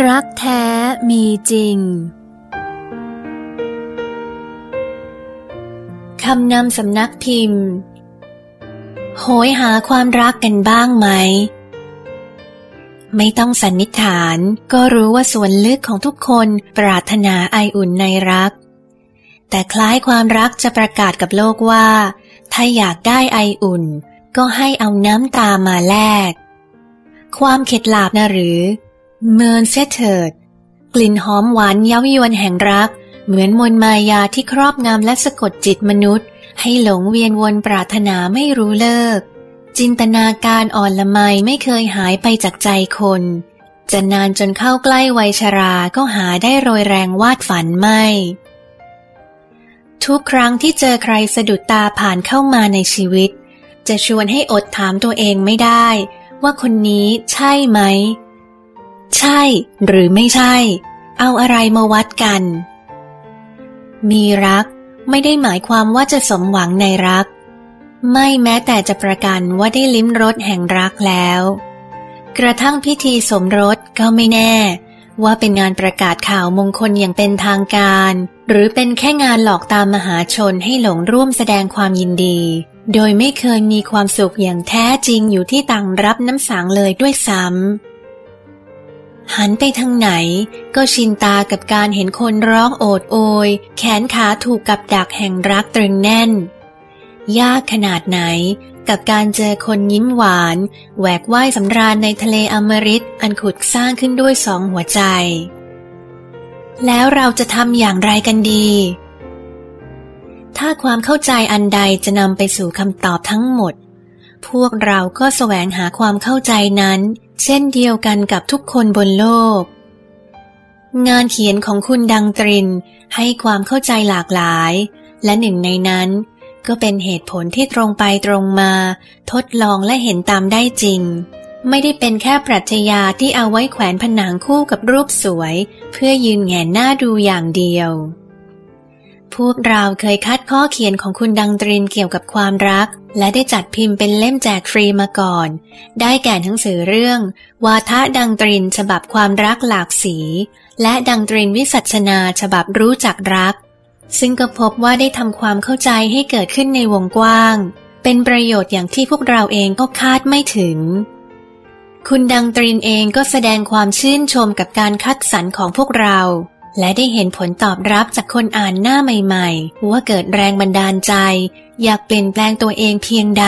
รักแท้มีจริง คำนำสำนักพิมพ์ โหยหาความรักกันบ้างไหม ไม่ต้องสันนิษฐานก็รู้ว่าส่วนลึกของทุกคนปรารถนาไออุ่นในรัก แต่คล้ายความรักจะประกาศกับโลกว่า ถ้าอยากได้ไออุ่น ก็ให้เอาน้ำตามาแลก ความเข็ดหลาบนะหรือ เมินเสเถิด กลิ่นหอมหวานเย้ายวนแห่งรัก เหมือนมนมายาที่ครอบงำและสะกดจิตมนุษย์ ให้หลงเวียนวนปรารถนาไม่รู้เลิก จินตนาการอ่อนละไมไม่เคยหายไปจากใจคน จะนานจนเข้าใกล้วัยชราก็หาได้โรยแรงวาดฝันไม่ ทุกครั้งที่เจอใครสะดุดตาผ่านเข้ามาในชีวิต จะชวนให้อดถามตัวเองไม่ได้ ว่าคนนี้ใช่ไหม ใช่หรือไม่ใช่ เอาอะไรมาวัดกัน มีรักไม่ได้หมายความว่าจะสมหวังในรัก ไม่แม้แต่จะประกันว่าได้ลิ้มรสแห่งรักแล้ว กระทั่งพิธีสมรสก็ไม่แน่ ว่าเป็นงานประกาศข่าวมงคลอย่างเป็นทางการ หรือเป็นแค่งานหลอกตามมหาชนให้หลงร่วมแสดงความยินดี โดยไม่เคยมีความสุขอย่างแท้จริงอยู่ที่ต่างรับน้ำสางเลยด้วยซ้ำ หันไปทางไหนก็ชินตากับการเห็นคนร้องโอดโอย แขนขาถูกกับดักแห่งรักตรึงแน่น ยากขนาดไหนกับการเจอคนยิ้มหวาน แหวกว่ายสำราญในทะเลอมฤตอันขุดสร้างขึ้นด้วยสองหัวใจ แล้วเราจะทำอย่างไรกันดี ถ้าความเข้าใจอันใดจะนำไปสู่คำตอบทั้งหมด พวกเราก็แสวงหาความเข้าใจนั้น เช่นเดียวกันกับทุกคนบนโลก งานเขียนของคุณดังตรินให้ความเข้าใจหลากหลาย และหนึ่งในนั้น ก็เป็นเหตุผลที่ตรงไปตรงมา ทดลองและเห็นตามได้จริง ไม่ได้เป็นแค่ปรัชญาที่เอาไว้แขวนผนังคู่กับรูปสวย เพื่อยืนแงนหน้าดูอย่างเดียว พวกเราเคยคัดข้อเขียนของคุณดังตรินเกี่ยวกับความรัก และได้จัดพิมพ์เป็นเล่มแจกฟรีมาก่อน ได้แก่หนังสือเรื่อง วาทะดังตรินฉบับความรักหลากสี และดังตรินวิสัชนาฉบับรู้จักรัก ซึ่งก็พบว่าได้ทำความเข้าใจให้เกิดขึ้นในวงกว้าง เป็นประโยชน์อย่างที่พวกเราเองก็คาดไม่ถึง คุณดังตรินเองก็แสดงความชื่นชมกับการคัดสรรของพวกเรา และได้เห็นผลตอบรับจากคนอ่านหน้าใหม่ๆ ว่าเกิดแรงบันดาลใจ อยากเปลี่ยนแปลงตัวเองเพียงใด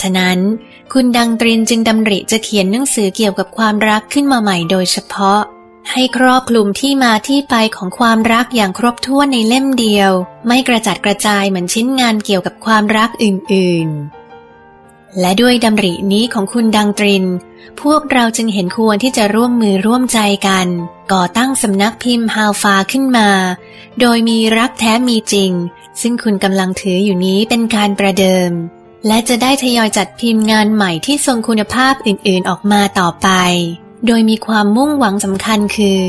ฉะนั้น คุณดังตรินจึงดำริจะเขียนหนังสือเกี่ยวกับความรักขึ้นมาใหม่โดยเฉพาะ ให้ครอบคลุมที่มาที่ไปของความรักอย่างครบถ้วนในเล่มเดียว ไม่กระจัดกระจายเหมือนชิ้นงานเกี่ยวกับความรักอื่นๆ และด้วยดำรินี้ของคุณดังตริน พวกเราจึงเห็นควรที่จะร่วมมือร่วมใจกัน ก่อตั้งสำนักพิมพ์ฮาวฟาขึ้นมา โดยมีรักแท้มีจริง ซึ่งคุณกำลังถืออยู่นี้เป็นการประเดิม และจะได้ทยอยจัดพิมพ์งานใหม่ที่ทรงคุณภาพอื่นๆออกมาต่อไป โดยมีความมุ่งหวังสำคัญคือ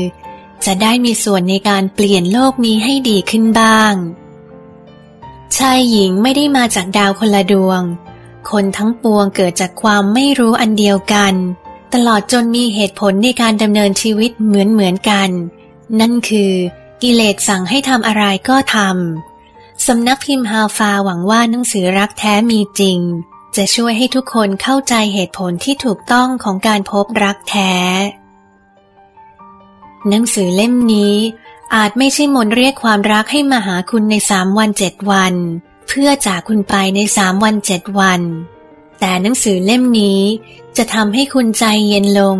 จะได้มีส่วนในการเปลี่ยนโลกนี้ให้ดีขึ้นบ้าง ชายหญิงไม่ได้มาจากดาวคนละดวง คนทั้งปวงเกิดจากความไม่รู้อันเดียวกัน ตลอดจนมีเหตุผลในการดำเนินชีวิตเหมือนเหมือนกัน นั่นคือ กิเลสสั่งให้ทำอะไรก็ทำสำนักพิมพ์ฮาฟาหวังว่าหนังสือรักแท้มีจริง จะช่วยให้ทุกคนเข้าใจเหตุผลที่ถูกต้องของการพบรักแท้ หนังสือเล่มนี้อาจไม่ใช่มนเรียกความรักให้มาหาคุณในสามวันเจ็ดวัน เพื่อจากคุณไปในสามวันเจ็ดวัน แต่หนังสือเล่มนี้จะทำให้คุณใจเย็นลง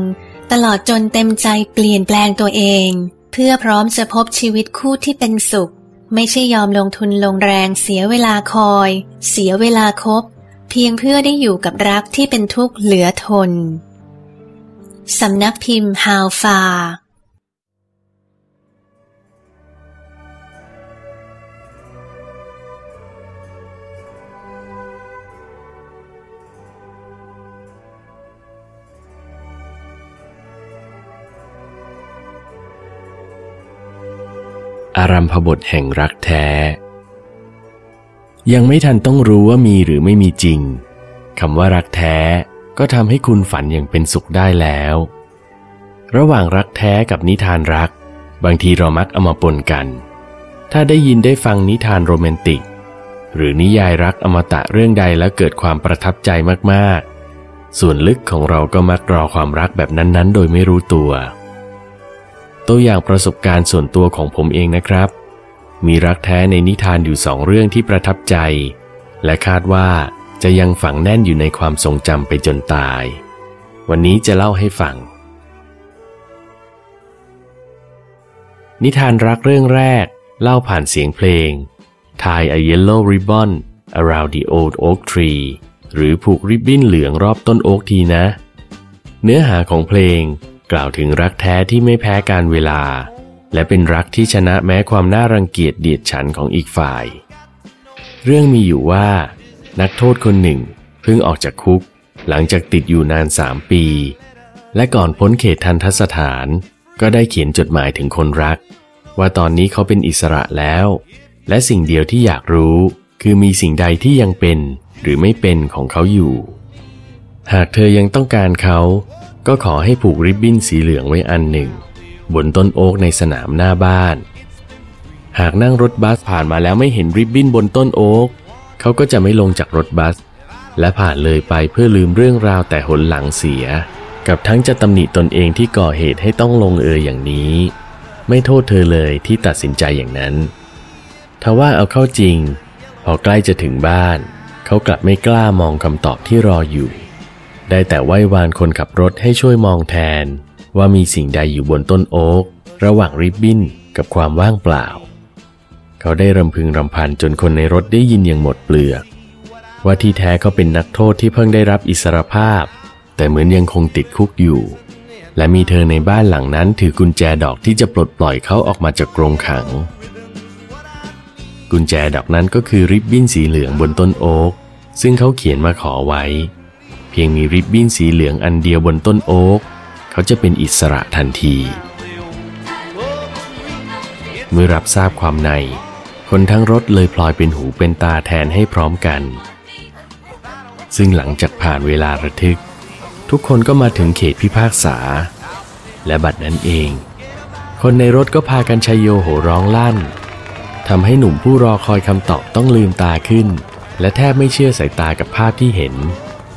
ตลอดจนเต็มใจเปลี่ยนแปลงตัวเอง เพื่อพร้อมจะพบชีวิตคู่ที่เป็นสุข ไม่ใช่ยอมลงทุนลงแรงเสียเวลาคอย เสียเวลาคบ เพียงเพื่อได้อยู่กับรักที่เป็นทุกข์เหลือทนสำนักพิมพ์ฮาวฟา อารัมพบทแห่งรักแท้ ยังไม่ทันต้องรู้ว่ามีหรือไม่มีจริงคำว่ารักแท้ก็ทำให้คุณฝันอย่างเป็นสุขได้แล้ว ระหว่างรักแท้กับนิทานรัก บางทีเรามักเอามาปนกัน ถ้าได้ยินได้ฟังนิทานโรแมนติก หรือนิยายรักอมตะเรื่องใดแล้วเกิดความประทับใจมากๆ ส่วนลึกของเราก็มักรอความรักแบบนั้นๆ โดยไม่รู้ตัว ตัวอย่างประสบการณ์ส่วนตัวของผมเองนะครับ มีรักแท้ในนิทานอยู่สองเรื่องที่ประทับใจ และคาดว่าจะยังฝังแน่นอยู่ในความทรงจำไปจนตาย วันนี้จะเล่าให้ฟัง นิทานรักเรื่องแรก เล่าผ่านเสียงเพลง Tie a yellow ribbon around the old oak tree หรือผูกริบบิ้นเหลืองรอบต้นโอ๊กทีนะ เนื้อหาของเพลง กล่าวถึงรักแท้ที่ไม่แพ้การเวลา และเป็นรักที่ชนะแม้ความน่ารังเกียจเดียดฉันของอีกฝ่าย เรื่องมีอยู่ว่า นักโทษคนหนึ่งเพิ่งออกจากคุก หลังจากติดอยู่นานสามปี และก่อนพ้นเขตทันทสถาน ก็ได้เขียนจดหมายถึงคนรัก ว่าตอนนี้เขาเป็นอิสระแล้ว และสิ่งเดียวที่อยากรู้ คือมีสิ่งใดที่ยังเป็นหรือไม่เป็นของเขาอยู่ หากเธอยังต้องการเขา ก็ขอให้ผูกริบบิ้นสีเหลืองไว้อันหนึ่ง บนต้นโอ๊กในสนามหน้าบ้าน หากนั่งรถบัสผ่านมาแล้วไม่เห็นริบบิ้นบนต้นโอ๊กเขาก็จะไม่ลงจากรถบัส และผ่านเลยไปเพื่อลืมเรื่องราวแต่หนหลังเสีย กับทั้งจะตำหนิตนเองที่ก่อเหตุให้ต้องลงเอยอย่างนี้ ไม่โทษเธอเลยที่ตัดสินใจอย่างนั้นทว่าเอาเข้าจริง พอใกล้จะถึงบ้าน เขากลับไม่กล้ามองคำตอบที่รออยู่ ได้แต่ไหว้วานคนขับรถให้ช่วยมองแทน ว่ามีสิ่งใดอยู่บนต้นโอ๊กระหว่างริบบิ้นกับความว่างเปล่า เขาได้รำพึงรำพันจนคนในรถได้ยินอย่างหมดเปลือก ว่าที่แท้เขาเป็นนักโทษที่เพิ่งได้รับอิสรภาพ แต่เหมือนยังคงติดคุกอยู่ และมีเธอในบ้านหลังนั้นถือกุญแจดอกที่จะปลดปล่อยเขาออกมาจากกรงขัง กุญแจดอกนั้นก็คือริบบิ้นสีเหลืองบนต้นโอ๊กซึ่งเขาเขียนมาขอไว้ พียงมีริบบิ้นสีเหลืองอันเดียวบนต้นโอ๊กเขาจะเป็นอิสระทันที เมื่อรับทราบความใน คนทั้งรถเลยพลอยเป็นหูเป็นตาแทนให้พร้อมกัน ซึ่งหลังจากผ่านเวลาระทึก ทุกคนก็มาถึงเขตพิพากษา และบัดนั้นเอง คนในรถก็พากันชัยโยโหร้องลั่นทำให้หนุ่มผู้รอคอยคำตอบต้องลืมตาขึ้น และแทบไม่เชื่อสายตากับภาพที่เห็น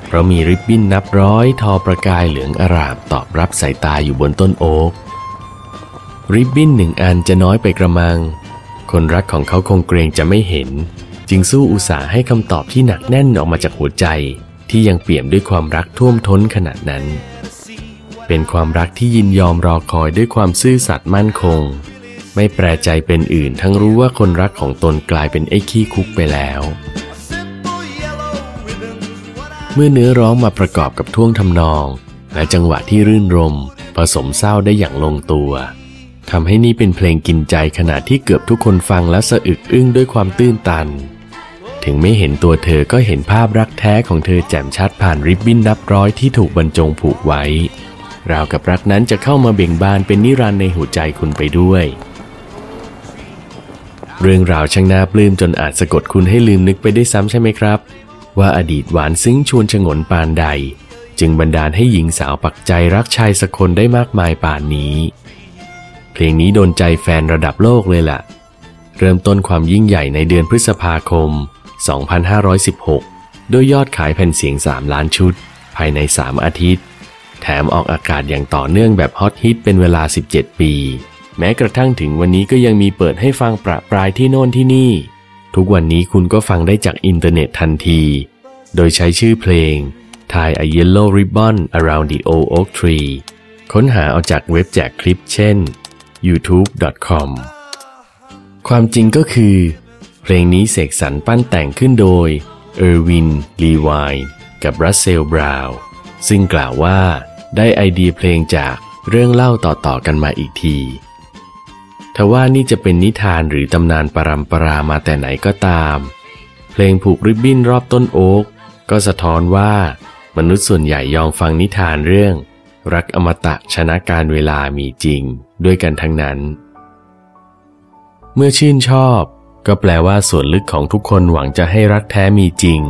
เพราะมีริบบิ้นนับร้อยทอประกายเหลืองอร่ามตอบรับสายตาอยู่บนต้นโอ๊กริบบิ้นหนึ่งอันจะน้อยไปกระมัง คนรักของเขาคงเกรงจะไม่เห็น จึงสู้อุตส่าห์ให้คำตอบที่หนักแน่นออกมาจากหัวใจ ที่ยังเปี่ยมด้วยความรักท่วมท้นขนาดนั้น เป็นความรักที่ยินยอมรอคอยด้วยความซื่อสัตย์มั่นคง ไม่แปรใจเป็นอื่นทั้งรู้ว่าคนรักของตนกลายเป็นไอ้ขี้คุกไปแล้ว เมื่อเนื้อร้องมาประกอบกับท่วงทำนอง และจังหวะที่รื่นรม ผสมเศร้าได้อย่างลงตัวทำให้นี่เป็นเพลงกินใจขณะที่เกือบทุกคนฟังและสะอึกอึ้งด้วยความตื้นตัน ถึงไม่เห็นตัวเธอก็เห็นภาพรักแท้ของเธอแจ่มชัดผ่านริบบิ้นนับร้อยที่ถูกบรรจงผูกไว้ ราวกับรักนั้นจะเข้ามาเบ่งบานเป็นนิรันดร์ในหัวใจคุณไปด้วยเรื่องราวช่างน่าปลื้มจนอาจสะกดคุณให้ลืมนึกไปได้ซ้ำใช่ไหมครับ ว่าอดีตหวานซึ้งชวนชงนปานใด จึงบันดาลให้หญิงสาวปักใจรักชายสักคนได้มากมายป่านนี้ เพลงนี้โดนใจแฟนระดับโลกเลยล่ะ เริ่มต้นความยิ่งใหญ่ในเดือนพฤษภาคม 2516 ด้วยยอดขายแผ่นเสียง 3 ล้านชุด ภายใน 3 อาทิตย์ แถมออกอากาศอย่างต่อเนื่องแบบฮอตฮิตเป็นเวลา 17 ปี แม้กระทั่งถึงวันนี้ก็ยังมีเปิดให้ฟังประปรายที่โน่นที่นี่ ทุกวันนี้คุณก็ฟังได้จากอินเทอร์เน็ตทันที โดยใช้ชื่อเพลง Tie a Yellow Ribbon Around the Old Oak Tree ค้นหาเอาจากเว็บแจกคลิปเช่น youtube.com ความจริงก็คือ เพลงนี้เสกสรรปั้นแต่งขึ้นโดยเออร์วิน ลีวายกับรัสเซล บราวน์ซึ่งกล่าวว่าได้ไอเดียเพลงจากเรื่องเล่าต่อๆกันมาอีกที ทว่านี่จะเป็นนิทานหรือตำนานปรำปรามาแต่ไหนก็ตาม เพลงผูกริบบิ้นรอบต้นโอ๊กก็สะท้อนว่า มนุษย์ส่วนใหญ่ยอมฟังนิทานเรื่อง รักอมตะชนะการเวลามีจริง ด้วยกันทั้งนั้น เมื่อชื่นชอบ ก็แปลว่าส่วนลึกของทุกคนหวังจะให้รักแท้มีจริง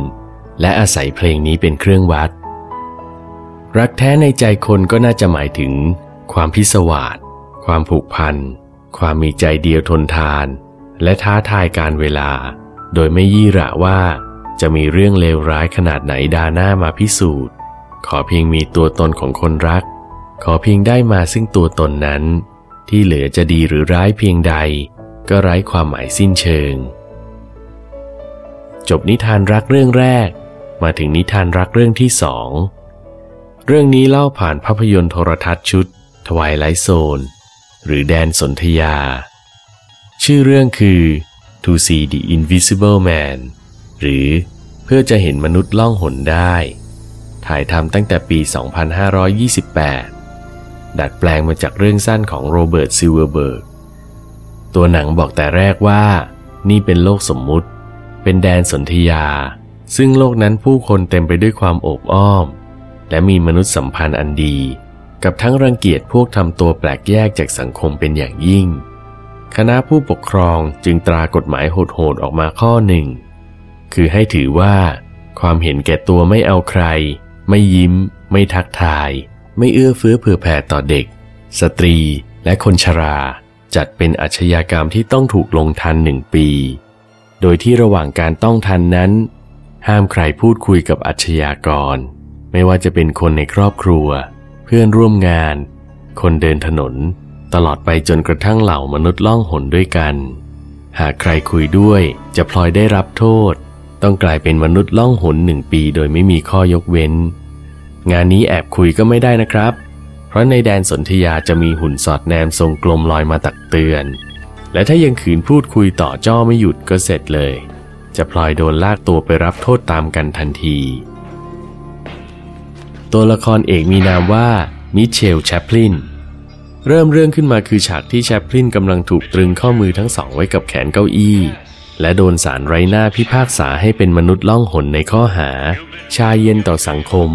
และอาศัยเพลงนี้เป็นเครื่องวัด รักแท้ในใจคนก็น่าจะหมายถึง ความพิศวาสความผูกพัน ความมีใจเดียวทนทาน และท้าทายการเวลา โดยไม่ยี่ระว่าจะมีเรื่องเลวร้ายขนาดไหนดาหน้ามาพิสูจน์ ขอเพียงมีตัวตนของคนรัก ขอเพียงได้มาซึ่งตัวตนนั้น ที่เหลือจะดีหรือร้ายเพียงใด ก็ไร้ความหมายสิ้นเชิง จบนิทานรักเรื่องแรก มาถึงนิทานรักเรื่องที่สอง เรื่องนี้เล่าผ่านภาพยนตร์โทรทัศน์ชุด Twilight Zone หรือแดนสนธยา ชื่อเรื่องคือ To See the Invisible Man หรือเพื่อจะเห็นมนุษย์ล่องหนได้ ถ่ายทำตั้งแต่ปี 2528 ดัดแปลงมาจากเรื่องสั้นของโรเบิร์ตซิลเวอร์เบิร์ก ตัวหนังบอกแต่แรกว่า นี่เป็นโลกสมมุติ เป็นแดนสนธยา ซึ่งโลกนั้นผู้คนเต็มไปด้วยความโอบอ้อม และมีมนุษยสัมพันธ์อันดี กับทั้งรังเกียจพวกทำตัวแปลกแยกจากสังคมเป็นอย่างยิ่ง คณะผู้ปกครองจึงตรากฎหมายโหดๆออกมาข้อหนึ่ง คือให้ถือว่า ความเห็นแก่ตัวไม่เอาใคร ไม่ยิ้ม ไม่ทักทาย ไม่เอื้อเฟื้อเผื่อแผ่ต่อเด็ก สตรีและคนชรา จัดเป็นอาชญากรรมที่ต้องถูกลงทันหนึ่งปี โดยที่ระหว่างการต้องทันนั้น ห้ามใครพูดคุยกับอาชญากร ไม่ว่าจะเป็นคนในครอบครัว เพื่อนร่วมงาน คนเดินถนน ตลอดไปจนกระทั่งเหล่ามนุษย์ล่องหนด้วยกัน หากใครคุยด้วยจะพลอยได้รับโทษ ต้องกลายเป็นมนุษย์ล่องหนหนึ่งปีโดยไม่มีข้อยกเว้น งานนี้แอบคุยก็ไม่ได้นะครับ เพราะในแดนสนธยาจะมีหุ่นสอดแนมทรงกลมลอยมาตักเตือน และถ้ายังขืนพูดคุยต่อจ้อไม่หยุดก็เสร็จเลย จะพลอยโดนลากตัวไปรับโทษตามกันทันที ตัวละครเอกมีนามว่ามิเชลแชปลินเริ่มเรื่องขึ้นมาคือฉากที่แชปลินกำลังถูกตรึงข้อมือทั้งสองไว้กับแขนเก้าอี้ และโดนสารไร้หน้าพิพากษาให้เป็นมนุษย์ล่องหนในข้อหา ชาเย็นต่อสังคม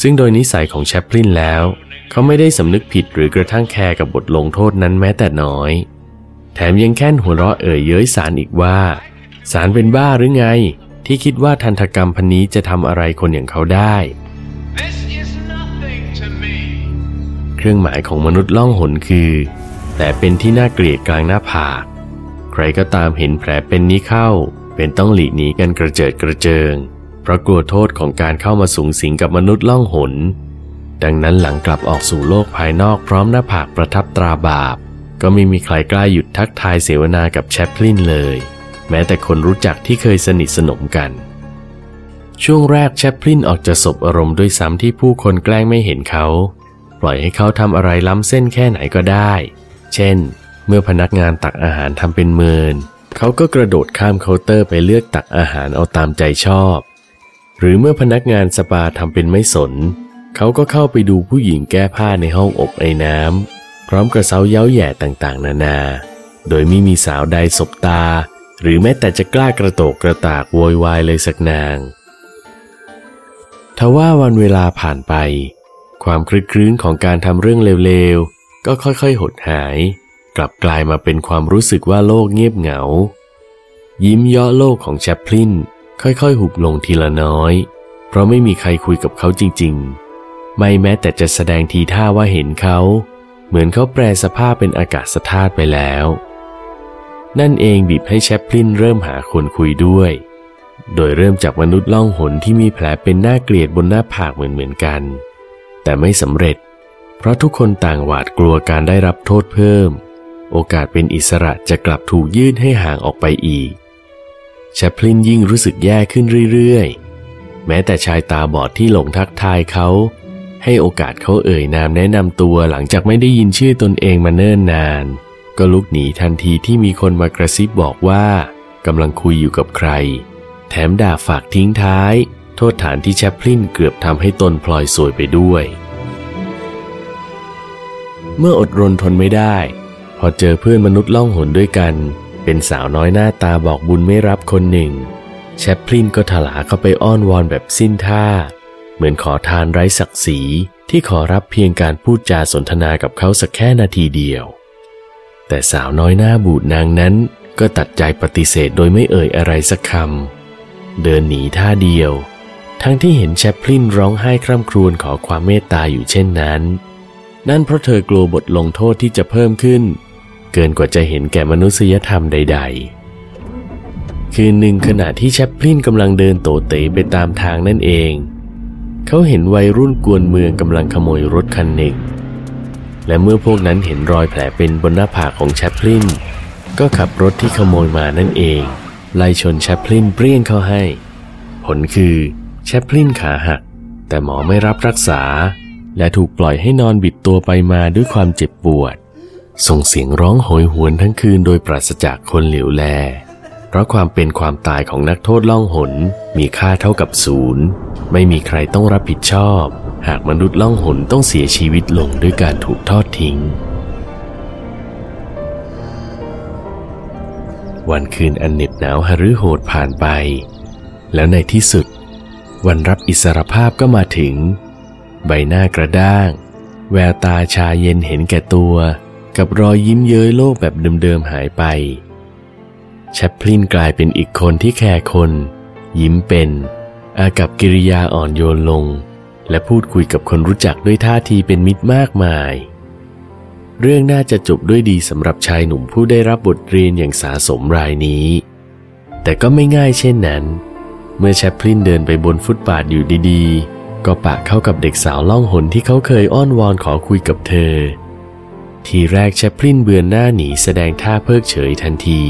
ซึ่งโดยนิสัยของแชปลินแล้ว เขาไม่ได้สำนึกผิดหรือกระทั่งแคร์กับบทลงโทษนั้นแม้แต่น้อย แถมยังแค่นหัวเราะเอ่ยเย้ยสารอีกว่า สารเป็นบ้าหรือไง ที่คิดว่าทันตกรรมพันนี้จะทำอะไรคนอย่างเขาได้ เครื่องหมายของมนุษย์ล่องหนคือ แต่เป็นที่น่าเกลียดกลางหน้าผากใครก็ตามเห็นแผลเป็นนี้เข้า เป็นต้องหลีกหนีกันกระเจิดกระเจิง เพราะกลัวโทษของการเข้ามาสูงสิงกับมนุษย์ล่องหน ดังนั้นหลังกลับออกสู่โลกภายนอกพร้อมหน้าผากประทับตราบาป ก็ไม่มีใครกล้าหยุดทักทายเสวนากับแชปลินเลย แม้แต่คนรู้จักที่เคยสนิทสนมกัน ช่วงแรกแชปลินออกจะสบอารมณ์ด้วยซ้ำที่ผู้คนแกล้งไม่เห็นเขา ปล่อยให้เขาทำอะไรล้ำเส้นแค่ไหนก็ได้ เช่น เมื่อพนักงานตักอาหารทำเป็นเมิน เขาก็กระโดดข้ามเคาน์เตอร์ไปเลือกตักอาหารเอาตามใจชอบ หรือเมื่อพนักงานสปาทำเป็นไม่สน เขาก็เข้าไปดูผู้หญิงแก้ผ้าในห้องอบไอ้น้ำพร้อมกระเซาเย้าแย่ต่างๆ นานา โดยไม่มีสาวใดสบตา หรือแม้แต่จะกล้ากระโตกกระตากโวยวายเลยสักนาง ทว่าวันเวลาผ่านไป ความคลึกคลื้นของการทำเรื่องเลวๆ ก็ค่อยๆ หดหาย กลับกลายมาเป็นความรู้สึกว่าโลกเงียบเหงา ยิ้มย่อโลกของแชปพลินค่อยๆ หุบลงทีละน้อย เพราะไม่มีใครคุยกับเขาจริงๆ ไม่แม้แต่จะแสดงทีท่าว่าเห็นเขา เหมือนเขาแปลสภาพเป็นอากาศธาตุไปแล้ว นั่นเองบีบให้แชปพลินเริ่มหาคนคุยด้วย โดยเริ่มจากมนุษย์ล่องหนที่มีแผลเป็นหน้าเกลียดบนหน้าผากเหมือนๆกัน แต่ไม่สำเร็จ เพราะทุกคนต่างหวาดกลัวการได้รับโทษเพิ่ม โอกาสเป็นอิสระจะกลับถูกยื่นให้ห่างออกไปอีกแชปลินยิ่งรู้สึกแย่ขึ้นเรื่อยๆ แม้แต่ชายตาบอดที่หลงทักทายเขา ให้โอกาสเขาเอ่ยนามแนะนำตัวหลังจากไม่ได้ยินชื่อตนเองมาเนิ่นนาน ก็ลุกหนีทันทีที่มีคนมากระซิบบอกว่ากำลังคุยอยู่กับใคร แถมด่าฝากทิ้งท้าย โทษฐานที่แชปลินเกือบทำให้ตนพลอยสวยไปด้วย เมื่ออดรนทนไม่ได้ พอเจอเพื่อนมนุษย์ล่องหนด้วยกัน เป็นสาวน้อยหน้าตาบอกบุญไม่รับคนหนึ่ง แชปลินก็ถลาเข้าไปอ้อนวอนแบบสิ้นท่า เหมือนขอทานไร้ศักดิ์ศรีที่ขอรับเพียงการพูดจาสนทนากับเขาสักแค่นาทีเดียว แต่สาวน้อยหน้าบูดนางนั้นก็ตัดใจปฏิเสธโดยไม่เอ่ยอะไรสักคำ เดินหนีท่าเดียว ทั้งที่เห็นแชปพลินร้องไห้คร่ำครวญขอความเมตตาอยู่เช่นนั้น นั่นเพราะเธอกลัวบทลงโทษที่จะเพิ่มขึ้น เกินกว่าจะเห็นแก่มนุษยธรรมใด ๆ คืนหนึ่งขณะที่แชปพลินกำลังเดินโตเต๋ไปตามทางนั่นเอง เขาเห็นวัยรุ่นกวนเมืองกำลังขโมยรถคันหนึ่งและเมื่อพวกนั้นเห็นรอยแผลเป็นบนหน้าผากของแชปพลินก็ขับรถที่ขโมยมานั่นเอง ไล่ชนแชปพลินเปรี้ยงเข้าให้ ผลคือแชปพลินขาหัก แต่หมอไม่รับรักษา และถูกปล่อยให้นอนบิดตัวไปมาด้วยความเจ็บปวด ส่งเสียงร้องโหยหวนทั้งคืนโดยปราศจากคนเหลียวแล เพราะความเป็นความตายของนักโทษล่องหนมีค่าเท่ากับศูนย์ ไม่มีใครต้องรับผิดชอบ หากมนุษย์ล่องหนต้องเสียชีวิตลงด้วยการถูกทอดทิ้ง วันคืนอันเหน็บหนาวหฤโหดผ่านไป แล้วในที่สุด วันรับอิสรภาพก็มาถึง ใบหน้ากระด้าง แววตาชาเย็นเห็นแก่ตัว กับรอยยิ้มเย้ยโลกแบบเดิมๆหายไปแชปพลินกลายเป็นอีกคนที่แคร์คน ยิ้มเป็น อากับกิริยาอ่อนโยนลง และพูดคุยกับคนรู้จักด้วยท่าทีเป็นมิตรมากมาย เรื่องน่าจะจบด้วยดีสำหรับชายหนุ่มผู้ได้รับบทเรียนอย่างสาสมรายนี้ แต่ก็ไม่ง่ายเช่นนั้น เมื่อแชปพลินเดินไปบนฟุตบาทอยู่ดีๆ ก็ปะเข้ากับเด็กสาวล่องหนที่เขาเคยอ้อนวอนขอคุยกับเธอ ทีแรกแชปพลินเบือนหน้าหนีแสดงท่าเพิกเฉยทันที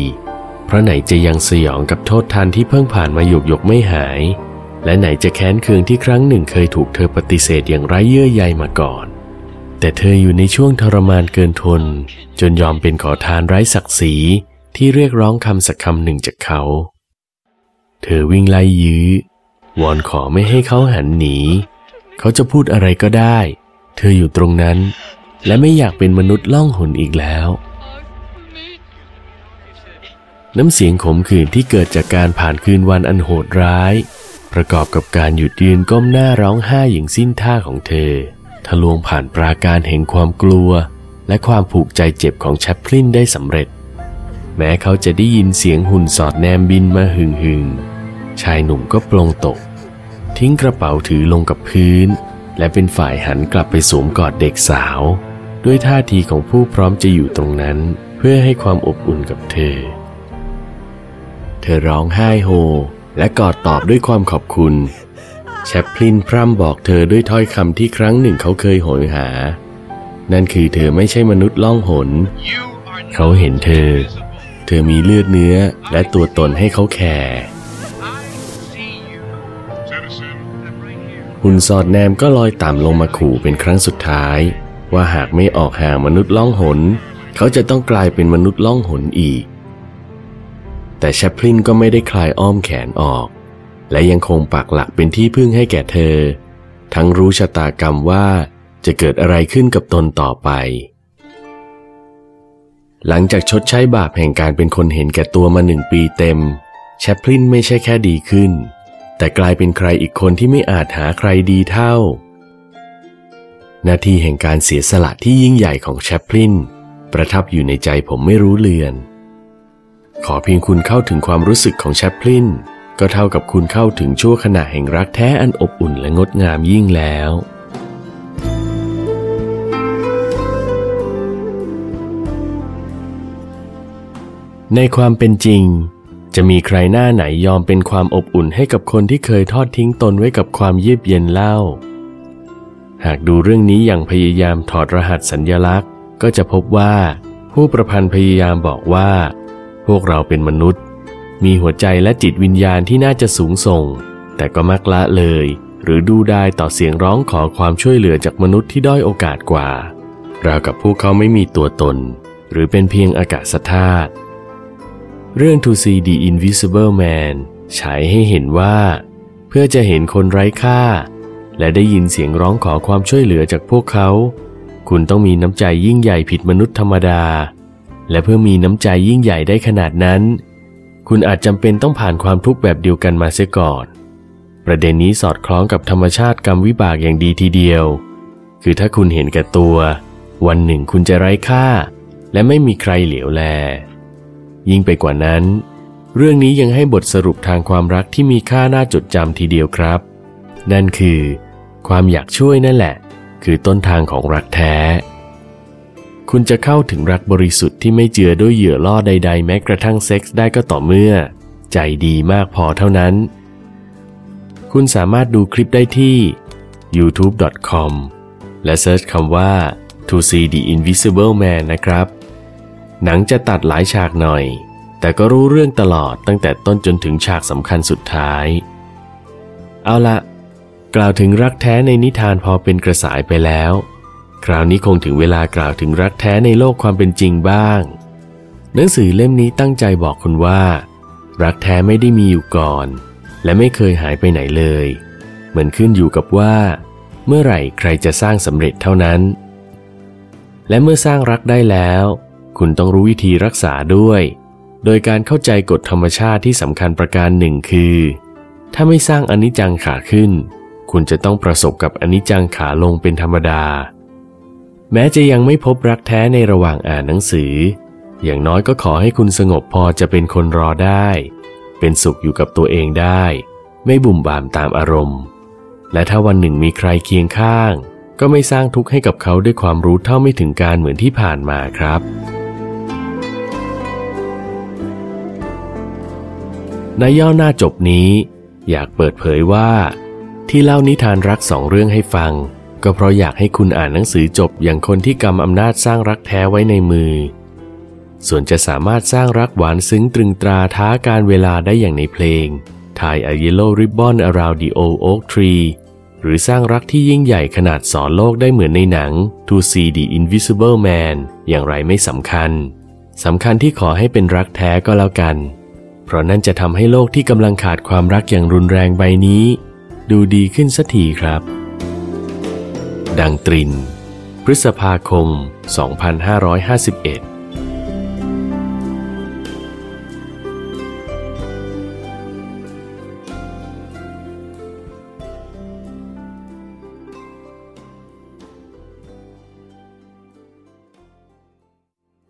เพราะไหนจะยังสยองกับโทษทันที่เพิ่งผ่านมาหยกหยกไม่หาย และไหนจะแค้นเคืองที่ครั้งหนึ่งเคยถูกเธอปฏิเสธอย่างไร้เยื่อใยมาก่อน แต่เธออยู่ในช่วงทรมานเกินทน จนยอมเป็นขอทานไร้ศักดิ์ศรีที่เรียกร้องคำสักคำหนึ่งจากเขา เธอวิ่งไล่ยื้อ วอนขอไม่ให้เขาหันหนี เขาจะพูดอะไรก็ได้ เธออยู่ตรงนั้น และไม่อยากเป็นมนุษย์ล่องหนอีกแล้ว น้ำเสียงขมขื่นที่เกิดจากการผ่านคืนวันอันโหดร้าย ประกอบกับการหยุดยืนก้มหน้าร้องไห้อย่างสิ้นท่าของเธอ ทะลวงผ่านปราการแห่งความกลัว และความผูกใจเจ็บของแชปพลินได้สำเร็จ แม้เขาจะได้ยินเสียงหุ่นสอดแนมบินมาหึงหึงๆชายหนุ่มก็ปลงตก ทิ้งกระเป๋าถือลงกับพื้น และเป็นฝ่ายหันกลับไปสวมกอดเด็กสาว ด้วยท่าทีของผู้พร้อมจะอยู่ตรงนั้นเพื่อให้ความอบอุ่นกับเธอ เธอร้องไห้โฮ และกอดตอบด้วยความขอบคุณ แชปพลินพร่ำบอกเธอด้วยถ้อยคำที่ครั้งหนึ่งเขาเคยโหยหา นั่นคือเธอไม่ใช่มนุษย์ล่องหน เขาเห็นเธอ เธอมีเลือดเนื้อและตัวตนให้เขาแคร์หุ่นสอดแนมก็ลอยต่ำลงมาขู่เป็นครั้งสุดท้าย ว่าหากไม่ออกห่างมนุษย์ล่องหน เขาจะต้องกลายเป็นมนุษย์ล่องหนอีก แต่แชปพลินก็ไม่ได้คลายอ้อมแขนออก และยังคงปักหลักเป็นที่พึ่งให้แก่เธอ ทั้งรู้ชะตากรรมว่าจะเกิดอะไรขึ้นกับตนต่อไป หลังจากชดใช้บาปแห่งการเป็นคนเห็นแก่ตัวมาหนึ่งปีเต็ม แชปพลินไม่ใช่แค่ดีขึ้น แต่กลายเป็นใครอีกคนที่ไม่อาจหาใครดีเท่า นาทีแห่งการเสียสละที่ยิ่งใหญ่ของแชปพลินประทับอยู่ในใจผมไม่รู้เลือน ขอเพียงคุณเข้าถึงความรู้สึกของแชปพลิน ก็เท่ากับคุณเข้าถึงชั่วขณะแห่งรักแท้อันอบอุ่นและงดงามยิ่งแล้ว ในความเป็นจริง จะมีใครหน้าไหนยอมเป็นความอบอุ่นให้กับคนที่เคยทอดทิ้งตนไว้กับความเยียบเย็นเล่า หากดูเรื่องนี้อย่างพยายามถอดรหัสสัญญลักษณ์ ก็จะพบว่า ผู้ประพันธ์พยายามบอกว่า พวกเราเป็นมนุษย์ มีหัวใจและจิตวิญญาณที่น่าจะสูงส่ง แต่ก็มักละเลย หรือดูได้ต่อเสียงร้องขอความช่วยเหลือจากมนุษย์ที่ด้อยโอกาสกว่า ราวกับพวกเขาไม่มีตัวตน หรือเป็นเพียงอากาศธาตุเรื่อง To See the Invisible Man ฉายให้เห็นว่า เพื่อจะเห็นคนไร้ค่า และได้ยินเสียงร้องขอความช่วยเหลือจากพวกเขา คุณต้องมีน้ำใจยิ่งใหญ่ผิดมนุษย์ธรรมดา และเพื่อมีน้ำใจยิ่งใหญ่ได้ขนาดนั้น คุณอาจจำเป็นต้องผ่านความทุกข์แบบเดียวกันมาเสียก่อน ประเด็นนี้สอดคล้องกับธรรมชาติกรรมวิบากอย่างดีทีเดียว คือถ้าคุณเห็นแก่ตัว วันหนึ่งคุณจะไร้ค่า และไม่มีใครเหลียวแล ยิ่งไปกว่านั้น เรื่องนี้ยังให้บทสรุปทางความรักที่มีค่าน่าจดจำทีเดียวครับ นั่นคือ ความอยากช่วยนั่นแหละ คือต้นทางของรักแท้ คุณจะเข้าถึงรักบริสุทธิ์ที่ไม่เจือด้วยเหยื่อล่อใด ๆ แม้กระทั่งเซ็กส์ได้ก็ต่อเมื่อ ใจดีมากพอเท่านั้น คุณสามารถดูคลิปได้ที่ youtube.com และเซิร์ชคำว่า to see the invisible man นะครับ หนังจะตัดหลายฉากหน่อย แต่ก็รู้เรื่องตลอดตั้งแต่ต้นจนถึงฉากสำคัญสุดท้าย เอาละกล่าวถึงรักแท้ในนิทานพอเป็นกระสายไปแล้ว คราวนี้คงถึงเวลากล่าวถึงรักแท้ในโลกความเป็นจริงบ้าง หนังสือเล่มนี้ตั้งใจบอกคุณว่า รักแท้ไม่ได้มีอยู่ก่อน และไม่เคยหายไปไหนเลย เหมือนขึ้นอยู่กับว่า เมื่อไหร่ใครจะสร้างสำเร็จเท่านั้น และเมื่อสร้างรักได้แล้ว คุณต้องรู้วิธีรักษาด้วย โดยการเข้าใจกฎธรรมชาติที่สำคัญประการหนึ่งคือ ถ้าไม่สร้างอนิจจังขาขึ้น คุณจะต้องประสบกับอนิจจังขาลงเป็นธรรมดา แม้จะยังไม่พบรักแท้ในระหว่างอ่านหนังสือ อย่างน้อยก็ขอให้คุณสงบพอจะเป็นคนรอได้ เป็นสุขอยู่กับตัวเองได้ ไม่บุ่มบามตามอารมณ์ และถ้าวันหนึ่งมีใครเคียงข้าง ก็ไม่สร้างทุกข์ให้กับเขาด้วยความรู้เท่าไม่ถึงการเหมือนที่ผ่านมาครับ ในย่อหน้าจบนี้ อยากเปิดเผยว่า ที่เล่านิทานรักสองเรื่องให้ฟัง ก็เพราะอยากให้คุณอ่านหนังสือจบอย่างคนที่กำอำนาจสร้างรักแท้ไว้ในมือ ส่วนจะสามารถสร้างรักหวานซึ้งตรึงตราท้าการเวลาได้อย่างในเพลง Tie a yellow ribbon around the old oak tree หรือสร้างรักที่ยิ่งใหญ่ขนาดสอนโลกได้เหมือนในหนัง To see the invisible man อย่างไรไม่สำคัญสำคัญที่ขอให้เป็นรักแท้ก็แล้วกัน เพราะนั่นจะทำให้โลกที่กำลังขาดความรักอย่างรุนแรงใบนี้ ดูดีขึ้นสักทีครับ ดังตริน พฤษภาคม 2551